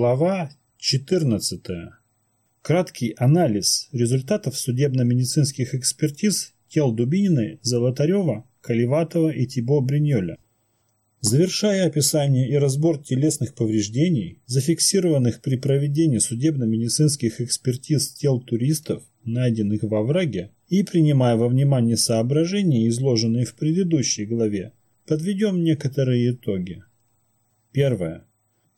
Глава 14. Краткий анализ результатов судебно-медицинских экспертиз тел Дубининой, Золотарева, Каливатова и Тибо Бриньоля. Завершая описание и разбор телесных повреждений, зафиксированных при проведении судебно-медицинских экспертиз тел туристов, найденных во враге, и принимая во внимание соображения, изложенные в предыдущей главе, подведем некоторые итоги. Первое.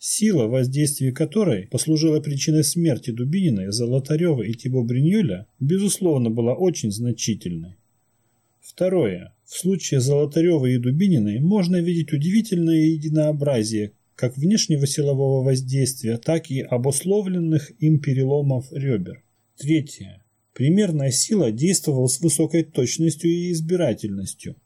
Сила, воздействия которой послужила причиной смерти Дубининой, Золотарева и Тибо Бриньоля, безусловно, была очень значительной. Второе. В случае Золотарева и Дубининой можно видеть удивительное единообразие как внешнего силового воздействия, так и обусловленных им переломов ребер. Третье. Примерная сила действовала с высокой точностью и избирательностью.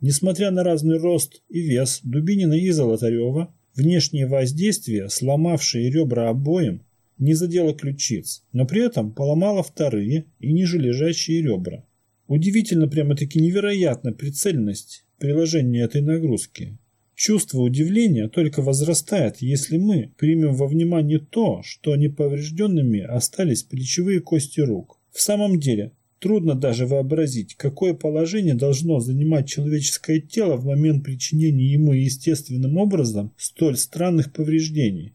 Несмотря на разный рост и вес Дубинина и Золотарева, Внешнее воздействие, сломавшее ребра обоим, не задело ключиц, но при этом поломало вторые и ниже лежащие ребра. Удивительно, прямо-таки невероятна прицельность приложения этой нагрузки. Чувство удивления только возрастает, если мы примем во внимание то, что неповрежденными остались плечевые кости рук. В самом деле, Трудно даже вообразить, какое положение должно занимать человеческое тело в момент причинения ему естественным образом столь странных повреждений.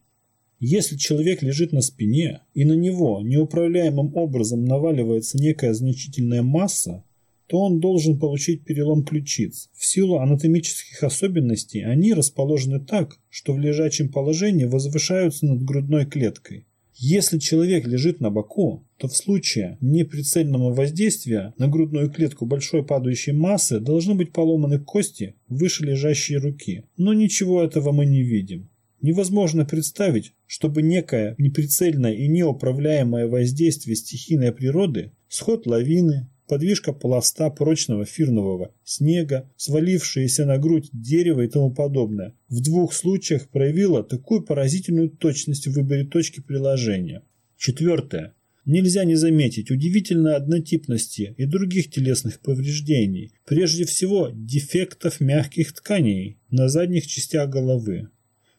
Если человек лежит на спине, и на него неуправляемым образом наваливается некая значительная масса, то он должен получить перелом ключиц. В силу анатомических особенностей они расположены так, что в лежачем положении возвышаются над грудной клеткой. Если человек лежит на боку, то в случае неприцельного воздействия на грудную клетку большой падающей массы должны быть поломаны кости выше лежащей руки. Но ничего этого мы не видим. Невозможно представить, чтобы некое неприцельное и неуправляемое воздействие стихийной природы, сход лавины, подвижка пласта прочного фирнового снега, свалившиеся на грудь дерево и тому подобное, в двух случаях проявила такую поразительную точность в выборе точки приложения. Четвертое. Нельзя не заметить удивительной однотипности и других телесных повреждений, прежде всего дефектов мягких тканей на задних частях головы.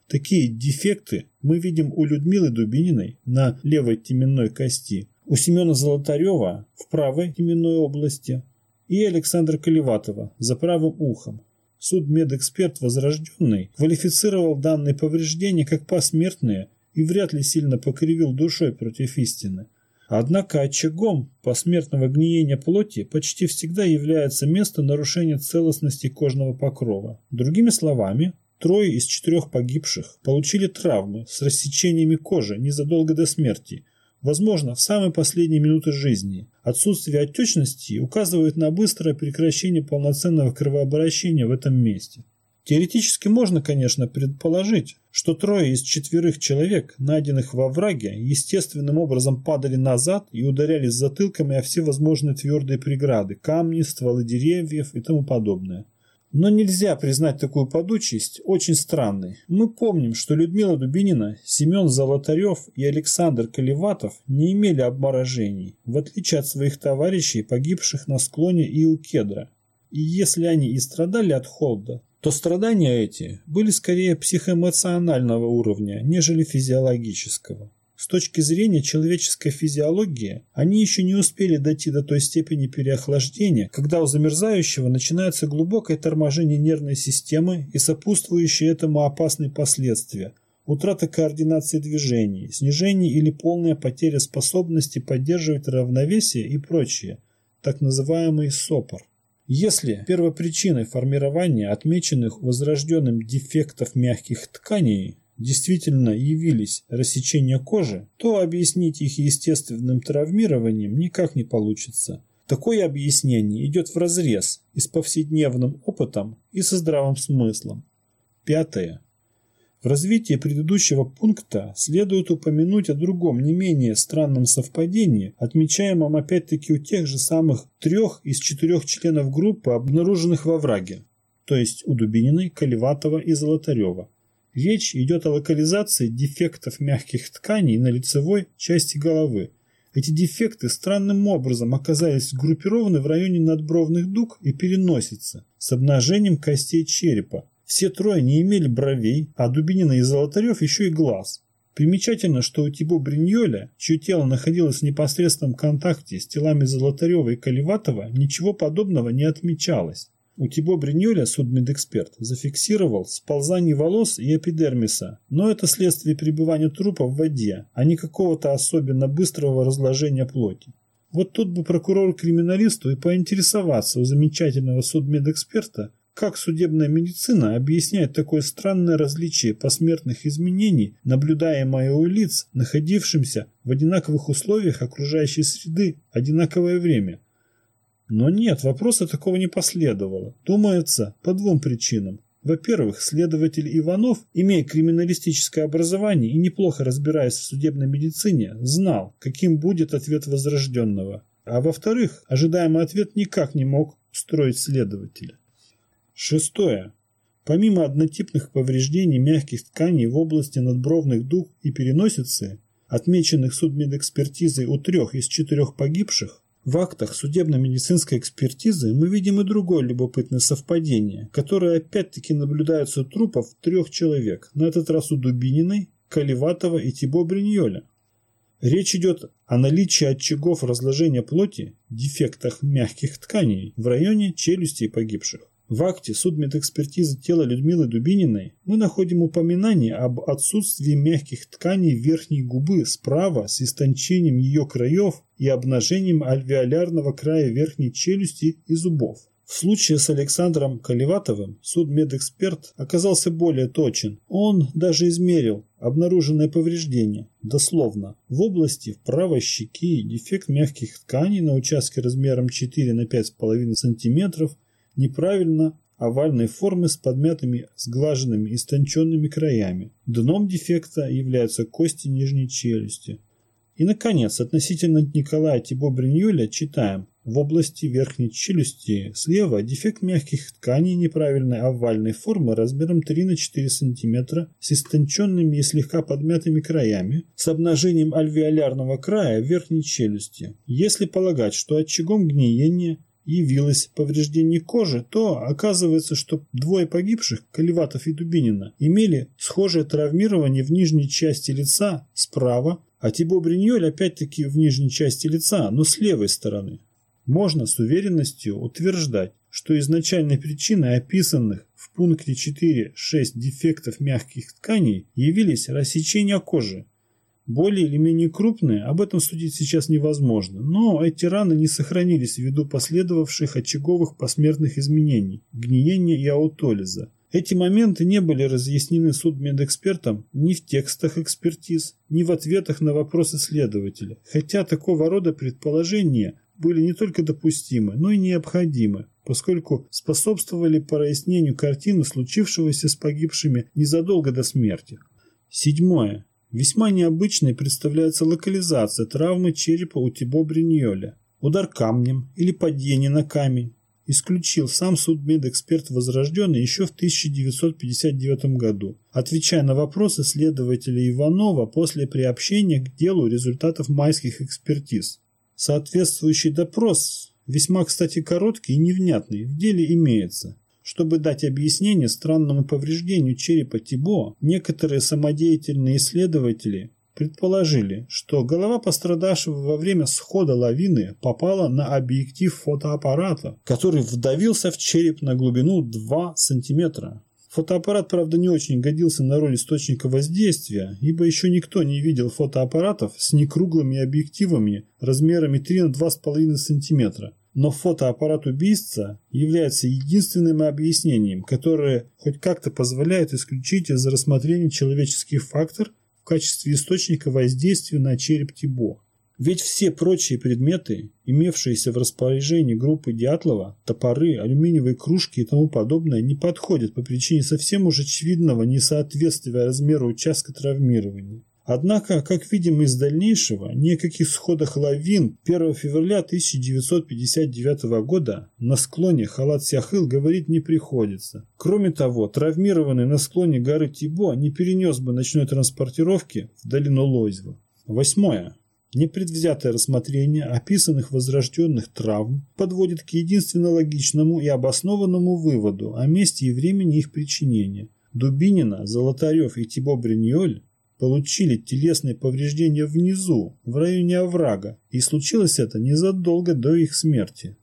Такие дефекты мы видим у Людмилы Дубининой на левой теменной кости, у Семена Золотарева в правой именной области и Александра Колеватова за правым ухом. Судмедэксперт Возрожденный квалифицировал данные повреждения как посмертные и вряд ли сильно покривил душой против истины. Однако очагом посмертного гниения плоти почти всегда является место нарушения целостности кожного покрова. Другими словами, трое из четырех погибших получили травмы с рассечениями кожи незадолго до смерти – возможно, в самые последние минуты жизни. Отсутствие отечности указывает на быстрое прекращение полноценного кровообращения в этом месте. Теоретически можно, конечно, предположить, что трое из четверых человек, найденных во враге, естественным образом падали назад и ударялись затылками о все возможные твердые преграды, камни, стволы деревьев и тому подобное. Но нельзя признать такую подучесть очень странной. Мы помним, что Людмила Дубинина, Семен Золотарев и Александр Колеватов не имели обморожений, в отличие от своих товарищей, погибших на склоне и у кедра. И если они и страдали от холода, то страдания эти были скорее психоэмоционального уровня, нежели физиологического. С точки зрения человеческой физиологии, они еще не успели дойти до той степени переохлаждения, когда у замерзающего начинается глубокое торможение нервной системы и сопутствующие этому опасные последствия – утрата координации движений, снижение или полная потеря способности поддерживать равновесие и прочее, так называемый СОПОР. Если первопричиной формирования отмеченных возрожденным дефектов мягких тканей действительно явились рассечения кожи, то объяснить их естественным травмированием никак не получится. Такое объяснение идет вразрез и с повседневным опытом, и со здравым смыслом. Пятое. В развитии предыдущего пункта следует упомянуть о другом не менее странном совпадении, отмечаемом опять-таки у тех же самых трех из четырех членов группы, обнаруженных во враге, то есть у Дубининой, Колеватова и Золотарева. Речь идет о локализации дефектов мягких тканей на лицевой части головы. Эти дефекты странным образом оказались сгруппированы в районе надбровных дуг и переносицы с обнажением костей черепа. Все трое не имели бровей, а Дубинина и Золотарев еще и глаз. Примечательно, что у Тибо Бриньоля, чье тело находилось в непосредственном контакте с телами Золотарева и Каливатова, ничего подобного не отмечалось. У Тибо Бриньоля судмедэксперт зафиксировал сползание волос и эпидермиса, но это следствие пребывания трупа в воде, а не какого-то особенно быстрого разложения плоти. Вот тут бы прокурор-криминалисту и поинтересоваться у замечательного судмедэксперта, как судебная медицина объясняет такое странное различие посмертных изменений, наблюдаемое у лиц, находившихся в одинаковых условиях окружающей среды одинаковое время? Но нет, вопроса такого не последовало. Думается, по двум причинам. Во-первых, следователь Иванов, имея криминалистическое образование и неплохо разбираясь в судебной медицине, знал, каким будет ответ возрожденного. А во-вторых, ожидаемый ответ никак не мог устроить следователя. Шестое. Помимо однотипных повреждений мягких тканей в области надбровных дуг и переносицы, отмеченных судмедэкспертизой у трех из четырех погибших, в актах судебно-медицинской экспертизы мы видим и другое любопытное совпадение, которое опять-таки наблюдается у трупов трех человек, на этот раз у Дубининой, Каливатова и Тибо Бриньоля. Речь идет о наличии очагов разложения плоти, дефектах мягких тканей в районе челюстей погибших. В акте судмедэкспертизы тела Людмилы Дубининой мы находим упоминание об отсутствии мягких тканей верхней губы справа с истончением ее краев и обнажением альвеолярного края верхней челюсти и зубов. В случае с Александром Каливатовым судмедэксперт оказался более точен. Он даже измерил обнаруженное повреждение, дословно, в области правой щеки дефект мягких тканей на участке размером 4 на 5,5 см неправильно овальной формы с подмятыми, сглаженными, истонченными краями. Дном дефекта являются кости нижней челюсти. И, наконец, относительно Николая Тибо Бриньоля читаем. В области верхней челюсти слева дефект мягких тканей неправильной овальной формы размером 3 на 4 см с истонченными и слегка подмятыми краями, с обнажением альвеолярного края верхней челюсти. Если полагать, что очагом гниения явилось повреждение кожи, то оказывается, что двое погибших, Каливатов и Дубинина, имели схожее травмирование в нижней части лица справа, а Тибо Бриньоль опять-таки в нижней части лица, но с левой стороны. Можно с уверенностью утверждать, что изначальной причиной описанных в пункте 4.6 дефектов мягких тканей явились рассечения кожи, более или менее крупные, об этом судить сейчас невозможно, но эти раны не сохранились ввиду последовавших очаговых посмертных изменений, гниения и аутолиза. Эти моменты не были разъяснены судмедэкспертам ни в текстах экспертиз, ни в ответах на вопросы следователя, хотя такого рода предположения были не только допустимы, но и необходимы, поскольку способствовали прояснению картины случившегося с погибшими незадолго до смерти. Седьмое. Весьма необычной представляется локализация травмы черепа у Тибо Бриньоля. Удар камнем или падение на камень исключил сам судмедэксперт Возрожденный еще в 1959 году, отвечая на вопросы следователя Иванова после приобщения к делу результатов майских экспертиз. Соответствующий допрос, весьма, кстати, короткий и невнятный, в деле имеется. Чтобы дать объяснение странному повреждению черепа Тибо, некоторые самодеятельные исследователи предположили, что голова пострадавшего во время схода лавины попала на объектив фотоаппарата, который вдавился в череп на глубину 2 см. Фотоаппарат, правда, не очень годился на роль источника воздействия, ибо еще никто не видел фотоаппаратов с некруглыми объективами размерами 3 на 2,5 см. Но фотоаппарат убийца является единственным объяснением, которое хоть как-то позволяет исключить из рассмотрения человеческий фактор в качестве источника воздействия на череп Тибо. Ведь все прочие предметы, имевшиеся в распоряжении группы Дятлова, топоры, алюминиевые кружки и тому подобное, не подходят по причине совсем уж очевидного несоответствия размеру участка травмирования. Однако, как видим из дальнейшего, ни о каких сходах лавин 1 февраля 1959 года на склоне Халат-Сяхыл говорить не приходится. Кроме того, травмированный на склоне горы Тибо не перенес бы ночной транспортировки в долину Лозьва. Восьмое. Непредвзятое рассмотрение описанных возрожденных травм подводит к единственно логичному и обоснованному выводу о месте и времени их причинения. Дубинина, Золотарев и Тибо Бриньоль получили телесные повреждения внизу, в районе оврага, и случилось это незадолго до их смерти.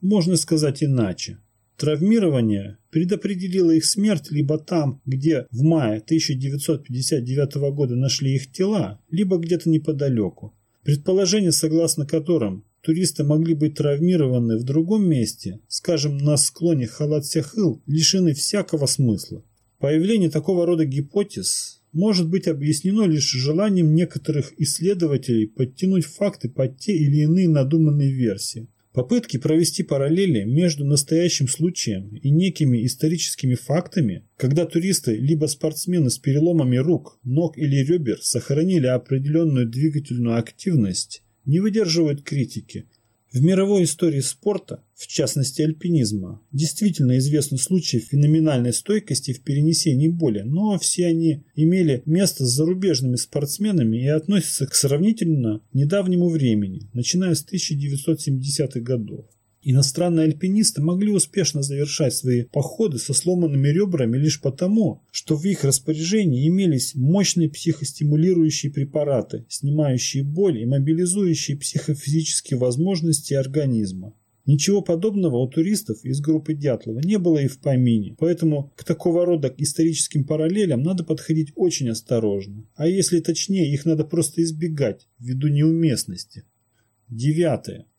Можно сказать иначе. Травмирование предопределило их смерть либо там, где в мае 1959 года нашли их тела, либо где-то неподалеку. Предположение, согласно которым туристы могли быть травмированы в другом месте, скажем, на склоне Халат-Сяхыл, лишены всякого смысла. Появление такого рода гипотез может быть объяснено лишь желанием некоторых исследователей подтянуть факты под те или иные надуманные версии. Попытки провести параллели между настоящим случаем и некими историческими фактами, когда туристы либо спортсмены с переломами рук, ног или ребер сохранили определенную двигательную активность, не выдерживают критики в мировой истории спорта, в частности альпинизма, действительно известны случаи феноменальной стойкости в перенесении боли, но все они имели место с зарубежными спортсменами и относятся к сравнительно недавнему времени, начиная с 1970-х годов. Иностранные альпинисты могли успешно завершать свои походы со сломанными ребрами лишь потому, что в их распоряжении имелись мощные психостимулирующие препараты, снимающие боль и мобилизующие психофизические возможности организма. Ничего подобного у туристов из группы Дятлова не было и в помине, поэтому к такого рода историческим параллелям надо подходить очень осторожно. А если точнее, их надо просто избегать ввиду неуместности. Девятое.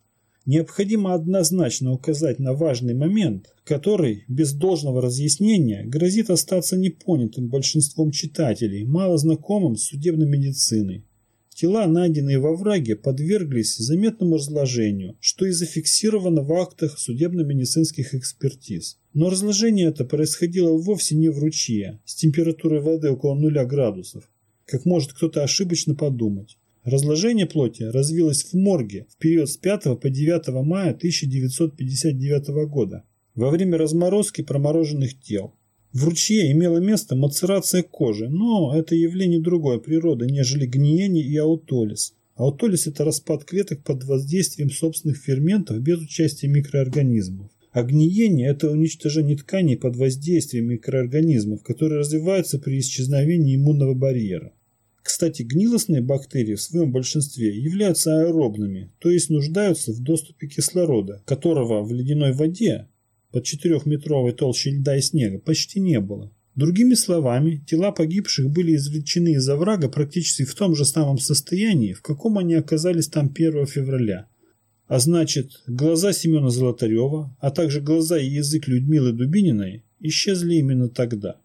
Необходимо однозначно указать на важный момент, который, без должного разъяснения, грозит остаться непонятым большинством читателей, мало знакомым с судебной медициной. Тела, найденные во враге, подверглись заметному разложению, что и зафиксировано в актах судебно-медицинских экспертиз. Но разложение это происходило вовсе не в ручье, с температурой воды около нуля градусов, как может кто-то ошибочно подумать. Разложение плоти развилось в морге в период с 5 по 9 мая 1959 года во время разморозки промороженных тел. В ручье имела место мацерация кожи, но это явление другой природы, нежели гниение и аутолиз. Аутолиз – это распад клеток под воздействием собственных ферментов без участия микроорганизмов. А гниение – это уничтожение тканей под воздействием микроорганизмов, которые развиваются при исчезновении иммунного барьера. Кстати, гнилостные бактерии в своем большинстве являются аэробными, то есть нуждаются в доступе кислорода, которого в ледяной воде под 4-метровой толщей льда и снега почти не было. Другими словами, тела погибших были извлечены из оврага практически в том же самом состоянии, в каком они оказались там 1 февраля. А значит, глаза Семена Золотарева, а также глаза и язык Людмилы Дубининой исчезли именно тогда.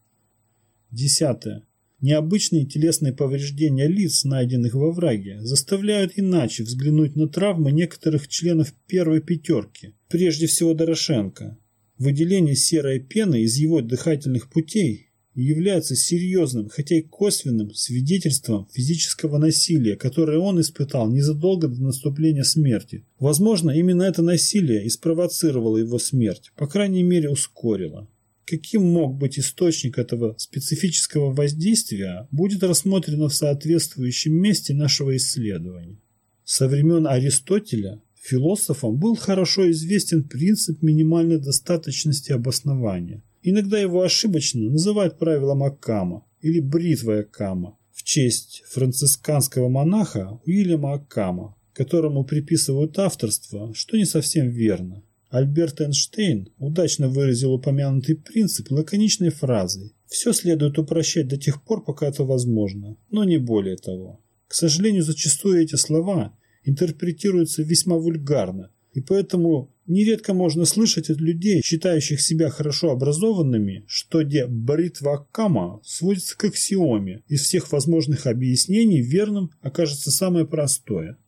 Десятое. Необычные телесные повреждения лиц, найденных во враге, заставляют иначе взглянуть на травмы некоторых членов первой пятерки, прежде всего Дорошенко. Выделение серой пены из его дыхательных путей является серьезным, хотя и косвенным свидетельством физического насилия, которое он испытал незадолго до наступления смерти. Возможно, именно это насилие и спровоцировало его смерть, по крайней мере ускорило. Каким мог быть источник этого специфического воздействия, будет рассмотрено в соответствующем месте нашего исследования. Со времен Аристотеля философам был хорошо известен принцип минимальной достаточности обоснования. Иногда его ошибочно называют правилом Аккама или бритвой Аккама в честь францисканского монаха Уильяма Аккама, которому приписывают авторство, что не совсем верно. Альберт Эйнштейн удачно выразил упомянутый принцип лаконичной фразой «Все следует упрощать до тех пор, пока это возможно, но не более того». К сожалению, зачастую эти слова интерпретируются весьма вульгарно, и поэтому нередко можно слышать от людей, считающих себя хорошо образованными, что де бритва Кама сводится к аксиоме. Из всех возможных объяснений верным окажется самое простое.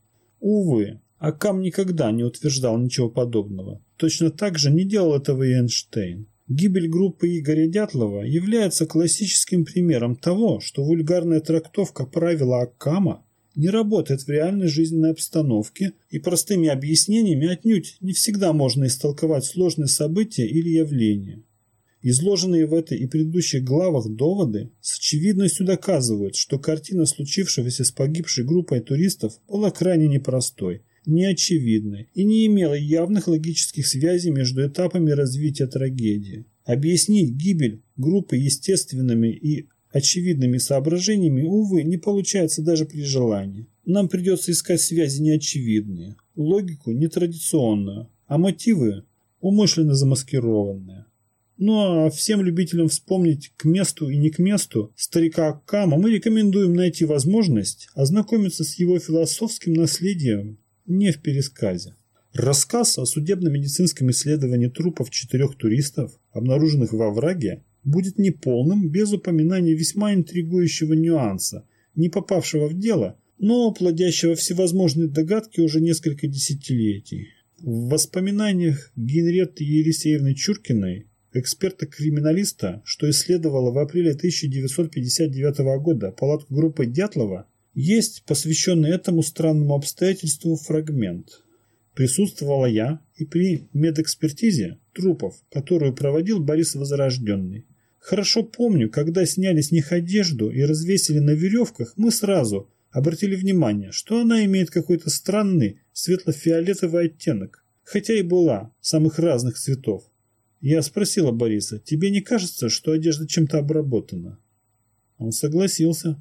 Увы, Акам никогда не утверждал ничего подобного. Точно так же не делал этого и Эйнштейн. Гибель группы Игоря Дятлова является классическим примером того, что вульгарная трактовка правила Аккама не работает в реальной жизненной обстановке и простыми объяснениями отнюдь не всегда можно истолковать сложные события или явления. Изложенные в этой и предыдущих главах доводы с очевидностью доказывают, что картина случившегося с погибшей группой туристов была крайне непростой неочевидной и не имела явных логических связей между этапами развития трагедии. Объяснить гибель группы естественными и очевидными соображениями, увы, не получается даже при желании. Нам придется искать связи неочевидные, логику нетрадиционную, а мотивы умышленно замаскированные. Ну а всем любителям вспомнить к месту и не к месту старика Кама мы рекомендуем найти возможность ознакомиться с его философским наследием не в пересказе. Рассказ о судебно-медицинском исследовании трупов четырех туристов, обнаруженных во враге, будет неполным без упоминания весьма интригующего нюанса, не попавшего в дело, но плодящего всевозможные догадки уже несколько десятилетий. В воспоминаниях Генретты Елисеевны Чуркиной эксперта-криминалиста, что исследовала в апреле 1959 года палатку группы Дятлова, есть посвященный этому странному обстоятельству фрагмент. Присутствовала я и при медэкспертизе трупов, которую проводил Борис Возрожденный. Хорошо помню, когда сняли с них одежду и развесили на веревках, мы сразу обратили внимание, что она имеет какой-то странный светло-фиолетовый оттенок, хотя и была самых разных цветов. Я спросила Бориса, тебе не кажется, что одежда чем-то обработана? Он согласился.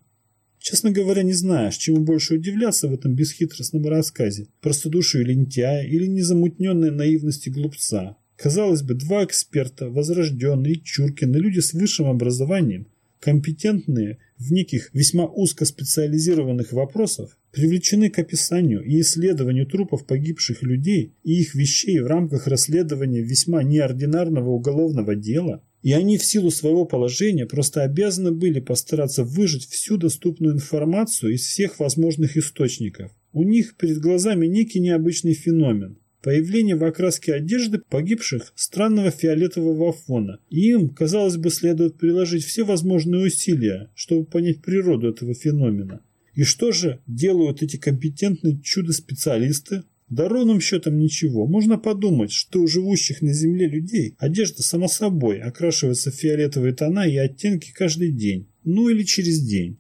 Честно говоря, не знаешь, чему больше удивляться в этом бесхитростном рассказе. Простодушию лентяя или незамутненной наивности глупца. Казалось бы, два эксперта, возрожденные, Чуркины, люди с высшим образованием, компетентные в неких весьма узкоспециализированных вопросах, привлечены к описанию и исследованию трупов погибших людей и их вещей в рамках расследования весьма неординарного уголовного дела, и они в силу своего положения просто обязаны были постараться выжать всю доступную информацию из всех возможных источников. У них перед глазами некий необычный феномен – появление в окраске одежды погибших странного фиолетового фона. И им, казалось бы, следует приложить все возможные усилия, чтобы понять природу этого феномена. И что же делают эти компетентные чудо-специалисты? Да ровным счетом ничего. Можно подумать, что у живущих на Земле людей одежда само собой окрашивается в фиолетовые тона и оттенки каждый день. Ну или через день.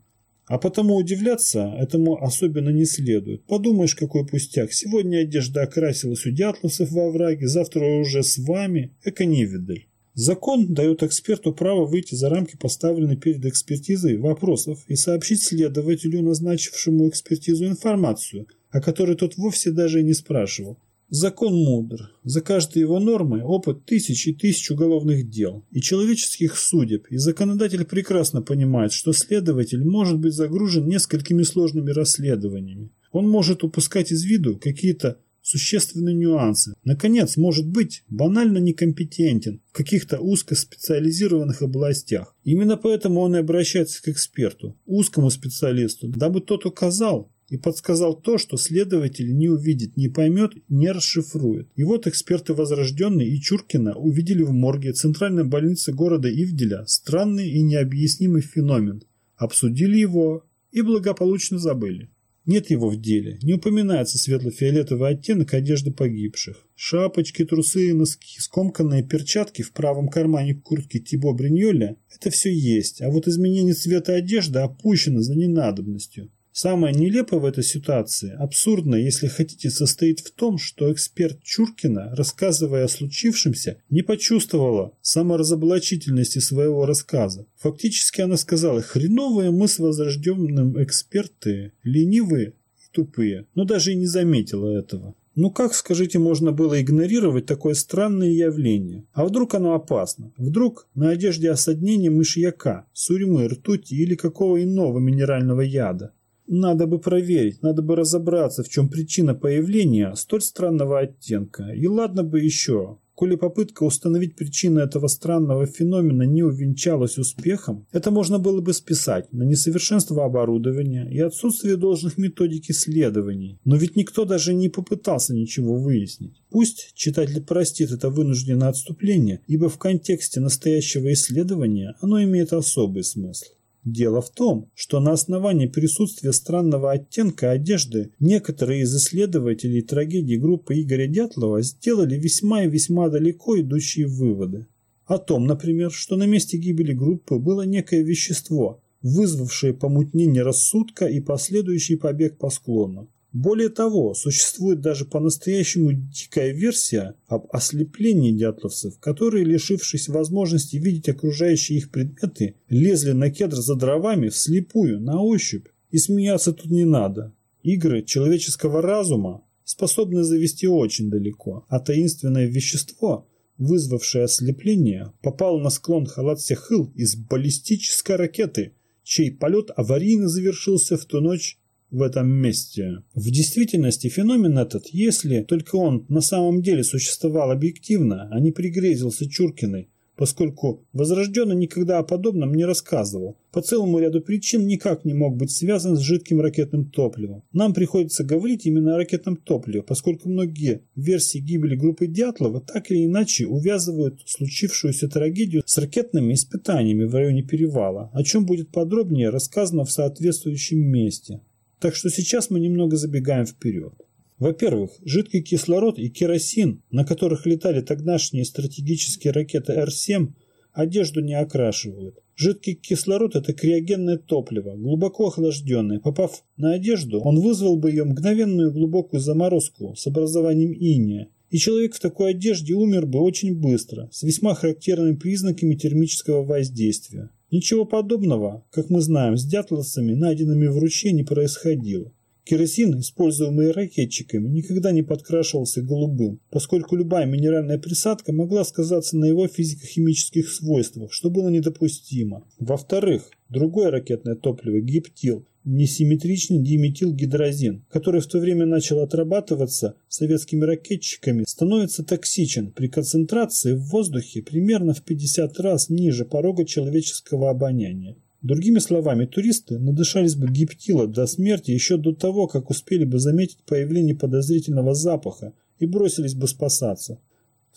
А потому удивляться этому особенно не следует. Подумаешь, какой пустяк. Сегодня одежда окрасилась у дятловцев во враге, завтра уже с вами. Эко невидаль. Закон дает эксперту право выйти за рамки поставленной перед экспертизой вопросов и сообщить следователю, назначившему экспертизу, информацию, о которой тот вовсе даже и не спрашивал. Закон мудр. За каждой его нормой опыт тысяч и тысяч уголовных дел и человеческих судеб, и законодатель прекрасно понимает, что следователь может быть загружен несколькими сложными расследованиями. Он может упускать из виду какие-то существенные нюансы. Наконец, может быть, банально некомпетентен в каких-то узкоспециализированных областях. Именно поэтому он и обращается к эксперту, узкому специалисту, дабы тот указал и подсказал то, что следователь не увидит, не поймет, не расшифрует. И вот эксперты Возрожденной и Чуркина увидели в морге центральной больницы города Ивделя странный и необъяснимый феномен, обсудили его и благополучно забыли. Нет его в деле. Не упоминается светло-фиолетовый оттенок одежды погибших. Шапочки, трусы и носки, скомканные перчатки в правом кармане куртки Тибо Бриньоля – это все есть, а вот изменение цвета одежды опущено за ненадобностью. Самое нелепое в этой ситуации, абсурдное, если хотите, состоит в том, что эксперт Чуркина, рассказывая о случившемся, не почувствовала саморазоблачительности своего рассказа. Фактически она сказала, хреновые мы с возрожденным эксперты, ленивые и тупые, но даже и не заметила этого. Ну как, скажите, можно было игнорировать такое странное явление? А вдруг оно опасно? Вдруг на одежде осаднение мышьяка, сурьмы, ртути или какого иного минерального яда? Надо бы проверить, надо бы разобраться, в чем причина появления столь странного оттенка. И ладно бы еще, коли попытка установить причину этого странного феномена не увенчалась успехом, это можно было бы списать на несовершенство оборудования и отсутствие должных методик исследований. Но ведь никто даже не попытался ничего выяснить. Пусть читатель простит это вынужденное отступление, ибо в контексте настоящего исследования оно имеет особый смысл. Дело в том, что на основании присутствия странного оттенка одежды некоторые из исследователей трагедии группы Игоря Дятлова сделали весьма и весьма далеко идущие выводы. О том, например, что на месте гибели группы было некое вещество, вызвавшее помутнение рассудка и последующий побег по склону. Более того, существует даже по-настоящему дикая версия об ослеплении дятловцев, которые, лишившись возможности видеть окружающие их предметы, лезли на кедр за дровами вслепую, на ощупь. И смеяться тут не надо. Игры человеческого разума способны завести очень далеко, а таинственное вещество, вызвавшее ослепление, попало на склон Халат-Сехыл из баллистической ракеты, чей полет аварийно завершился в ту ночь в этом месте. В действительности феномен этот, если только он на самом деле существовал объективно, а не пригрезился Чуркиной, поскольку Возрожденный никогда о подобном не рассказывал. По целому ряду причин никак не мог быть связан с жидким ракетным топливом. Нам приходится говорить именно о ракетном топливе, поскольку многие версии гибели группы Дятлова так или иначе увязывают случившуюся трагедию с ракетными испытаниями в районе перевала, о чем будет подробнее рассказано в соответствующем месте. Так что сейчас мы немного забегаем вперед. Во-первых, жидкий кислород и керосин, на которых летали тогдашние стратегические ракеты Р-7, одежду не окрашивают. Жидкий кислород – это криогенное топливо, глубоко охлажденное. Попав на одежду, он вызвал бы ее мгновенную глубокую заморозку с образованием иния. И человек в такой одежде умер бы очень быстро, с весьма характерными признаками термического воздействия. Ничего подобного, как мы знаем, с дятловцами, найденными в ручье, не происходило. Керосин, используемый ракетчиками, никогда не подкрашивался голубым, поскольку любая минеральная присадка могла сказаться на его физико-химических свойствах, что было недопустимо. Во-вторых, другое ракетное топливо – гептил, несимметричный диметилгидрозин, который в то время начал отрабатываться советскими ракетчиками, становится токсичен при концентрации в воздухе примерно в 50 раз ниже порога человеческого обоняния. Другими словами, туристы надышались бы гиптила до смерти еще до того, как успели бы заметить появление подозрительного запаха и бросились бы спасаться.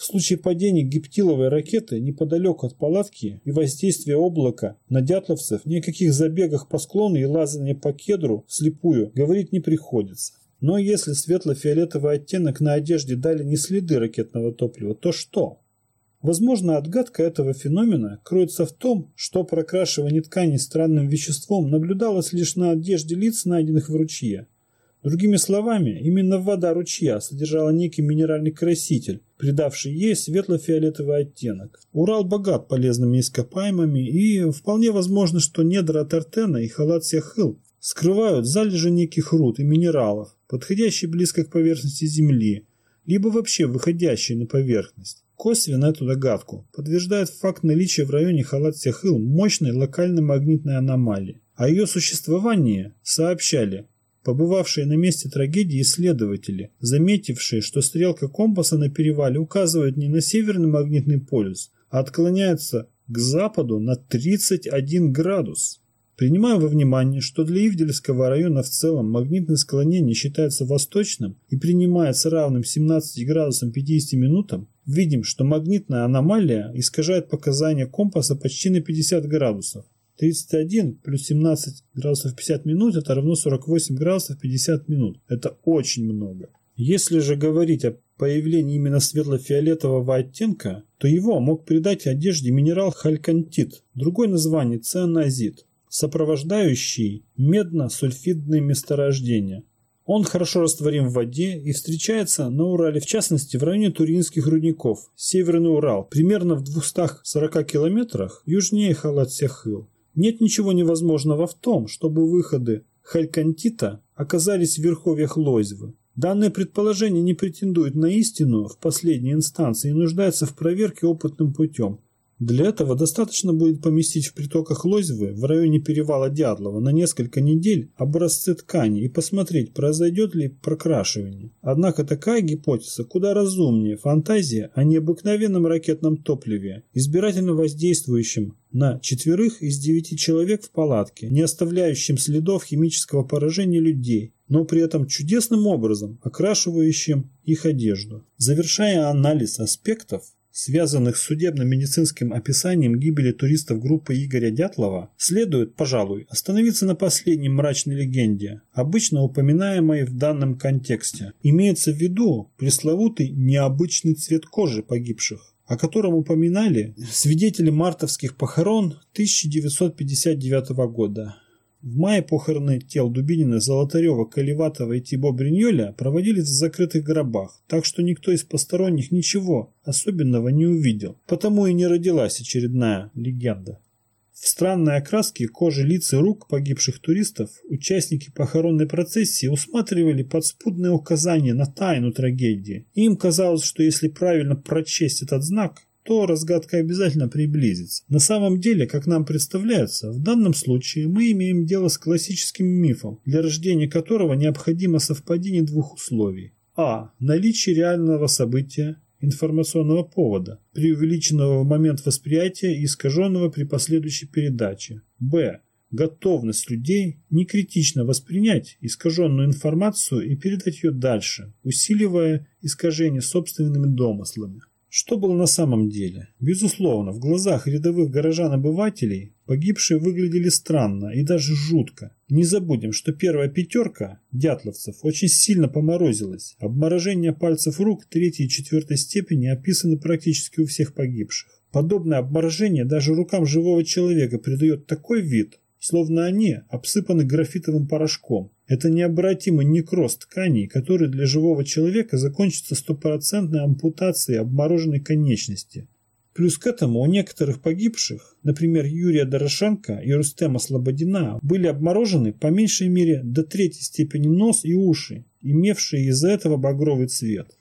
В случае падения гиптиловой ракеты неподалеку от палатки и воздействия облака на дятловцев ни о каких забегах по склону и лазании по кедру вслепую говорить не приходится. Но если светло-фиолетовый оттенок на одежде дали не следы ракетного топлива, то что? Возможно, отгадка этого феномена кроется в том, что прокрашивание тканей странным веществом наблюдалось лишь на одежде лиц, найденных в ручье. Другими словами, именно вода ручья содержала некий минеральный краситель, придавший ей светло-фиолетовый оттенок. Урал богат полезными ископаемыми, и вполне возможно, что недра Тартена и Халатсия-Хыл скрывают залежи неких руд и минералов, подходящие близко к поверхности Земли, либо вообще выходящие на поверхность. Косвенно эту догадку подтверждает факт наличия в районе Халат-Сяхыл мощной локальной магнитной аномалии. О ее существовании сообщали побывавшие на месте трагедии исследователи, заметившие, что стрелка компаса на перевале указывает не на северный магнитный полюс, а отклоняется к западу на 31 градус. Принимая во внимание, что для Ивдельского района в целом магнитное склонение считается восточным и принимается равным 17 градусам 50 минутам, видим, что магнитная аномалия искажает показания компаса почти на 50 градусов. 31 плюс 17 градусов 50 минут это равно 48 градусов 50 минут. Это очень много. Если же говорить о появлении именно светло-фиолетового оттенка, то его мог придать одежде минерал халькантит, другое название цианозит сопровождающий медно-сульфидные месторождения. Он хорошо растворим в воде и встречается на Урале, в частности в районе Туринских рудников, Северный Урал, примерно в 240 километрах южнее Халат-Сяхыл. Нет ничего невозможного в том, чтобы выходы халькантита оказались в верховьях Лозьвы. Данное предположение не претендует на истину в последней инстанции и нуждается в проверке опытным путем. Для этого достаточно будет поместить в притоках Лозьвы в районе перевала Дятлова на несколько недель образцы ткани и посмотреть, произойдет ли прокрашивание. Однако такая гипотеза куда разумнее фантазия о необыкновенном ракетном топливе, избирательно воздействующем на четверых из девяти человек в палатке, не оставляющим следов химического поражения людей, но при этом чудесным образом окрашивающим их одежду. Завершая анализ аспектов, связанных с судебно-медицинским описанием гибели туристов группы Игоря Дятлова, следует, пожалуй, остановиться на последней мрачной легенде, обычно упоминаемой в данном контексте. Имеется в виду пресловутый необычный цвет кожи погибших, о котором упоминали свидетели мартовских похорон 1959 года. В мае похороны тел Дубинина, Золотарева, Каливатова и Тибо Бриньоля проводились в закрытых гробах, так что никто из посторонних ничего особенного не увидел. Потому и не родилась очередная легенда. В странной окраске кожи лиц и рук погибших туристов участники похоронной процессии усматривали подспудные указания на тайну трагедии. Им казалось, что если правильно прочесть этот знак, то разгадка обязательно приблизится. На самом деле, как нам представляется, в данном случае мы имеем дело с классическим мифом, для рождения которого необходимо совпадение двух условий. А. Наличие реального события, информационного повода, преувеличенного в момент восприятия и искаженного при последующей передаче. Б. Готовность людей некритично воспринять искаженную информацию и передать ее дальше, усиливая искажение собственными домыслами. Что было на самом деле? Безусловно, в глазах рядовых горожан-обывателей погибшие выглядели странно и даже жутко. Не забудем, что первая пятерка дятловцев очень сильно поморозилась. Обморожение пальцев рук третьей и четвертой степени описаны практически у всех погибших. Подобное обморожение даже рукам живого человека придает такой вид, словно они обсыпаны графитовым порошком. Это необратимый некроз тканей, который для живого человека закончится стопроцентной ампутацией обмороженной конечности. Плюс к этому у некоторых погибших, например, Юрия Дорошенко и Рустема Слободина, были обморожены по меньшей мере до третьей степени нос и уши, имевшие из-за этого багровый цвет.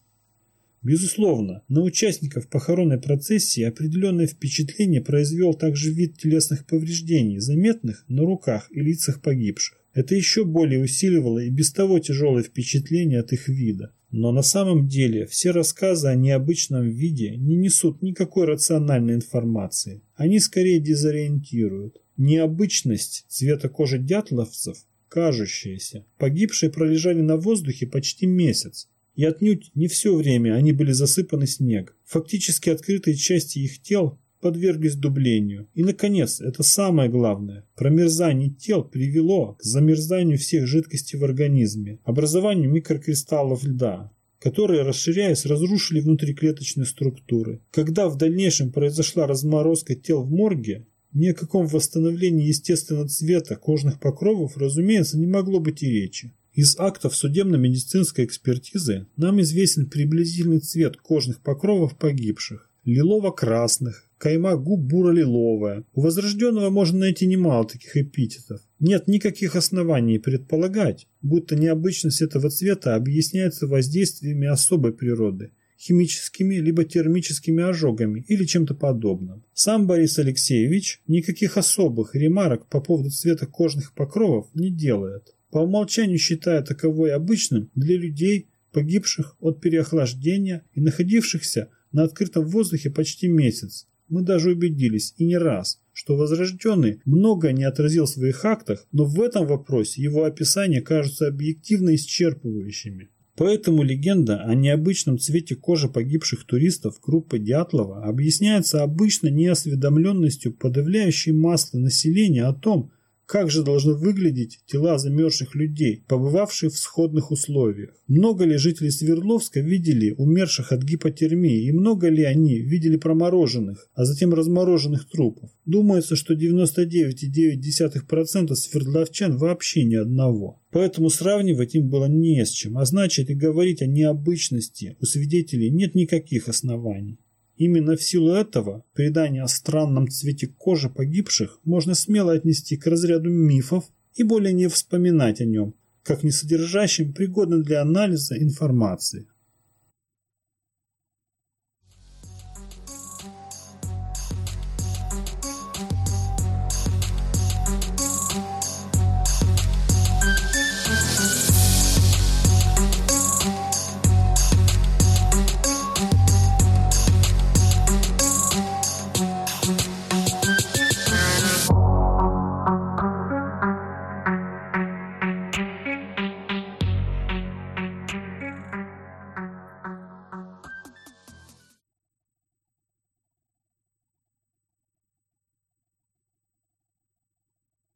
Безусловно, на участников похоронной процессии определенное впечатление произвел также вид телесных повреждений, заметных на руках и лицах погибших. Это еще более усиливало и без того тяжелое впечатление от их вида. Но на самом деле все рассказы о необычном виде не несут никакой рациональной информации. Они скорее дезориентируют. Необычность цвета кожи дятловцев кажущаяся. Погибшие пролежали на воздухе почти месяц. И отнюдь не все время они были засыпаны снегом. Фактически открытые части их тел подверглись дублению. И, наконец, это самое главное. Промерзание тел привело к замерзанию всех жидкостей в организме, образованию микрокристаллов льда, которые, расширяясь, разрушили внутриклеточные структуры. Когда в дальнейшем произошла разморозка тел в морге, ни о каком восстановлении естественного цвета кожных покровов, разумеется, не могло быть и речи. Из актов судебно-медицинской экспертизы нам известен приблизительный цвет кожных покровов погибших – лилово-красных, кайма губ буро-лиловая. У возрожденного можно найти немало таких эпитетов. Нет никаких оснований предполагать, будто необычность этого цвета объясняется воздействиями особой природы, химическими либо термическими ожогами или чем-то подобным. Сам Борис Алексеевич никаких особых ремарок по поводу цвета кожных покровов не делает, по умолчанию считая таковой обычным для людей, погибших от переохлаждения и находившихся на открытом воздухе почти месяц, мы даже убедились, и не раз, что Возрожденный много не отразил в своих актах, но в этом вопросе его описания кажутся объективно исчерпывающими. Поэтому легенда о необычном цвете кожи погибших туристов группы Дятлова объясняется обычно неосведомленностью подавляющей массы населения о том, как же должны выглядеть тела замерзших людей, побывавших в сходных условиях? Много ли жителей Свердловска видели умерших от гипотермии и много ли они видели промороженных, а затем размороженных трупов? Думается, что 99,9% свердловчан вообще ни одного. Поэтому сравнивать им было не с чем, а значит и говорить о необычности у свидетелей нет никаких оснований. Именно в силу этого предание о странном цвете кожи погибших можно смело отнести к разряду мифов и более не вспоминать о нем, как несодержащим пригодной для анализа информации.